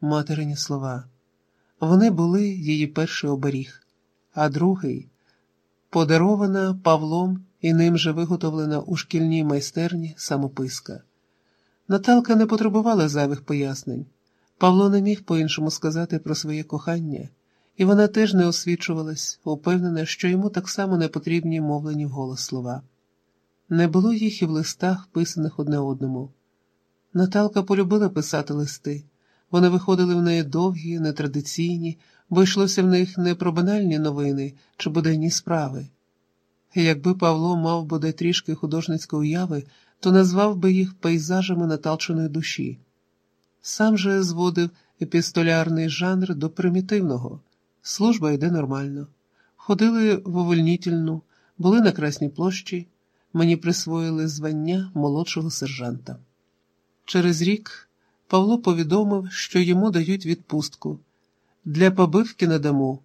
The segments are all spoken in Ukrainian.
материні слова. Вони були її перший оберіг, а другий подарована Павлом і ним же виготовлена у шкільній майстерні самописка. Наталка не потребувала зайвих пояснень. Павло не міг по-іншому сказати про своє кохання, і вона теж не освічувалась, упевнена, що йому так само не потрібні мовлені вголос слова. Не було їх і в листах, писаних одне одному. Наталка полюбила писати листи. Вони виходили в неї довгі, нетрадиційні, бо йшлося в них не про банальні новини чи буденні справи. Якби Павло мав буде трішки художницької уяви, то назвав би їх пейзажами наталченої душі. Сам же зводив епістолярний жанр до примітивного. Служба йде нормально. Ходили в увольнітельну, були на Красній площі, мені присвоїли звання молодшого сержанта. Через рік Павло повідомив, що йому дають відпустку для побивки на дому.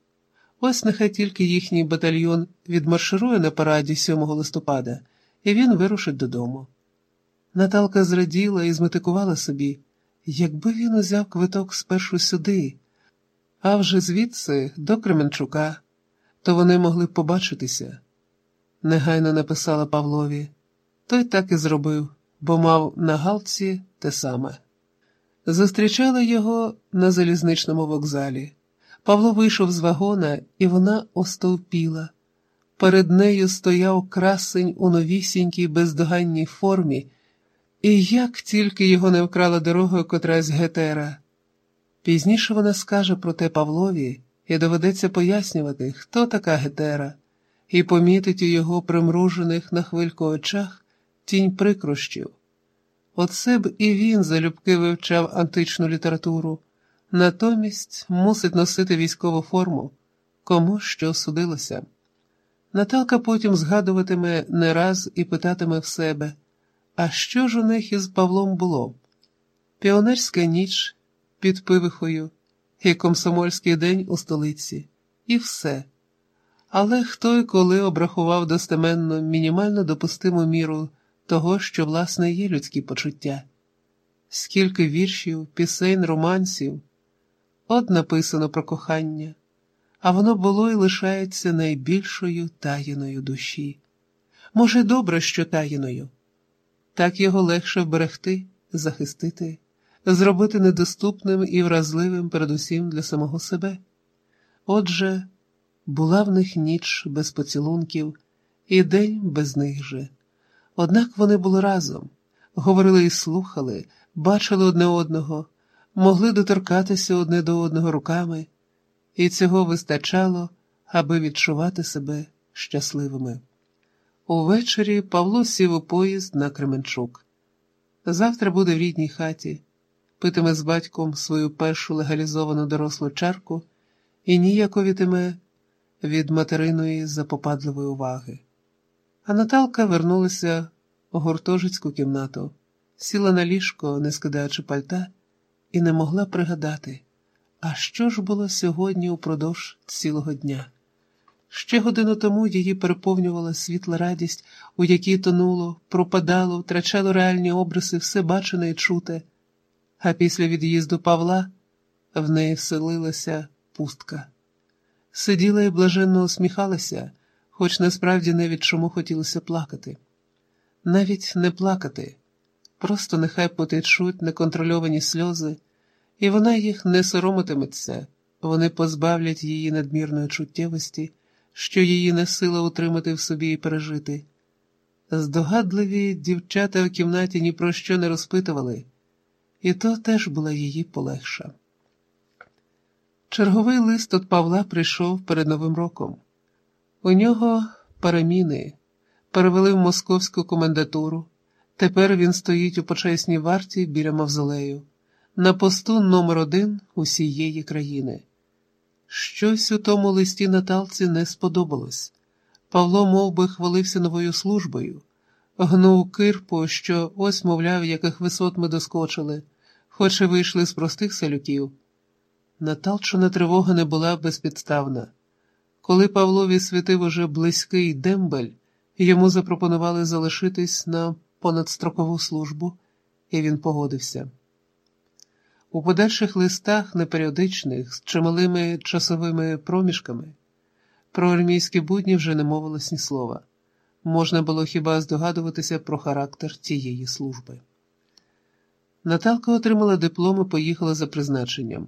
Ось нехай тільки їхній батальйон відмарширує на параді 7 листопада, і він вирушить додому. Наталка зраділа і зметикувала собі, якби він узяв квиток спершу сюди, а вже звідси до Кременчука, то вони могли б побачитися. Негайно написала Павлові. Той так і зробив, бо мав на галці те саме. Зустрічали його на залізничному вокзалі. Павло вийшов з вагона, і вона остовпіла. Перед нею стояв красень у новісінькій бездоганній формі, і як тільки його не вкрала дорогою котрась гетера. Пізніше вона скаже про те Павлові і доведеться пояснювати, хто така гетера, і помітить у його примружених на хвильку очах тінь прикрощів. Оце б і він залюбки вивчав античну літературу, натомість мусить носити військову форму, кому що судилося. Наталка потім згадуватиме не раз і питатиме в себе, а що ж у них із Павлом було? Піонерська ніч під пивихою і комсомольський день у столиці, і все. Але хто і коли обрахував достеменно мінімально допустиму міру того, що, власне, є людські почуття, скільки віршів, пісень, романсів, от написано про кохання, а воно було і лишається найбільшою таїною душі. Може, добре, що таїною, так його легше вберегти, захистити, зробити недоступним і вразливим передусім для самого себе. Отже, була в них ніч без поцілунків і день без них же. Однак вони були разом, говорили і слухали, бачили одне одного, могли доторкатися одне до одного руками, і цього вистачало, аби відчувати себе щасливими. Увечері Павло сів у поїзд на Кременчук. Завтра буде в рідній хаті, питиме з батьком свою першу легалізовану дорослу чарку і ніяковітиме від материної запопадливої уваги. А Наталка вернулася у гуртожицьку кімнату, сіла на ліжко, не скидаючи пальта, і не могла пригадати, а що ж було сьогодні упродовж цілого дня. Ще годину тому її переповнювала світла радість, у якій тонуло, пропадало, втрачало реальні обриси, все бачене і чуте, а після від'їзду Павла в неї вселилася пустка. Сиділа і блаженно усміхалася хоч насправді не від чому хотілося плакати. Навіть не плакати, просто нехай потечуть неконтрольовані сльози, і вона їх не соромитиметься, вони позбавлять її надмірної чуттєвості, що її не сила утримати в собі і пережити. Здогадливі дівчата в кімнаті ні про що не розпитували, і то теж була її полегша. Черговий лист від Павла прийшов перед Новим роком. У нього переміни, перевели в московську комендатуру. Тепер він стоїть у почесній варті біля мавзолею, на посту номер один усієї країни. Щось у тому листі Наталці не сподобалось. Павло мов би, хвалився новою службою, гнув кирпу, що ось, мовляв, яких висот ми доскочили, хоч і вийшли з простих салюків. Наталчина тривога не була безпідставна. Коли Павлові світив уже близький дембель, йому запропонували залишитись на понадстрокову службу, і він погодився. У подальших листах, неперіодичних, з чималими часовими проміжками, про армійські будні вже не мовилось ні слова. Можна було хіба здогадуватися про характер цієї служби. Наталка отримала диплом і поїхала за призначенням.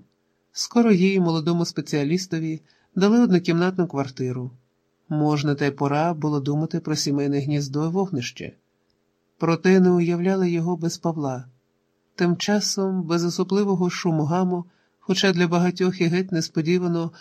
Скоро їй, молодому спеціалістові, дали однокімнатну квартиру. Можна, та й пора було думати про сімейне гніздо і вогнище. Проте не уявляли його без Павла. Тим часом, без особливого шуму гаму, хоча для багатьох і геть несподівано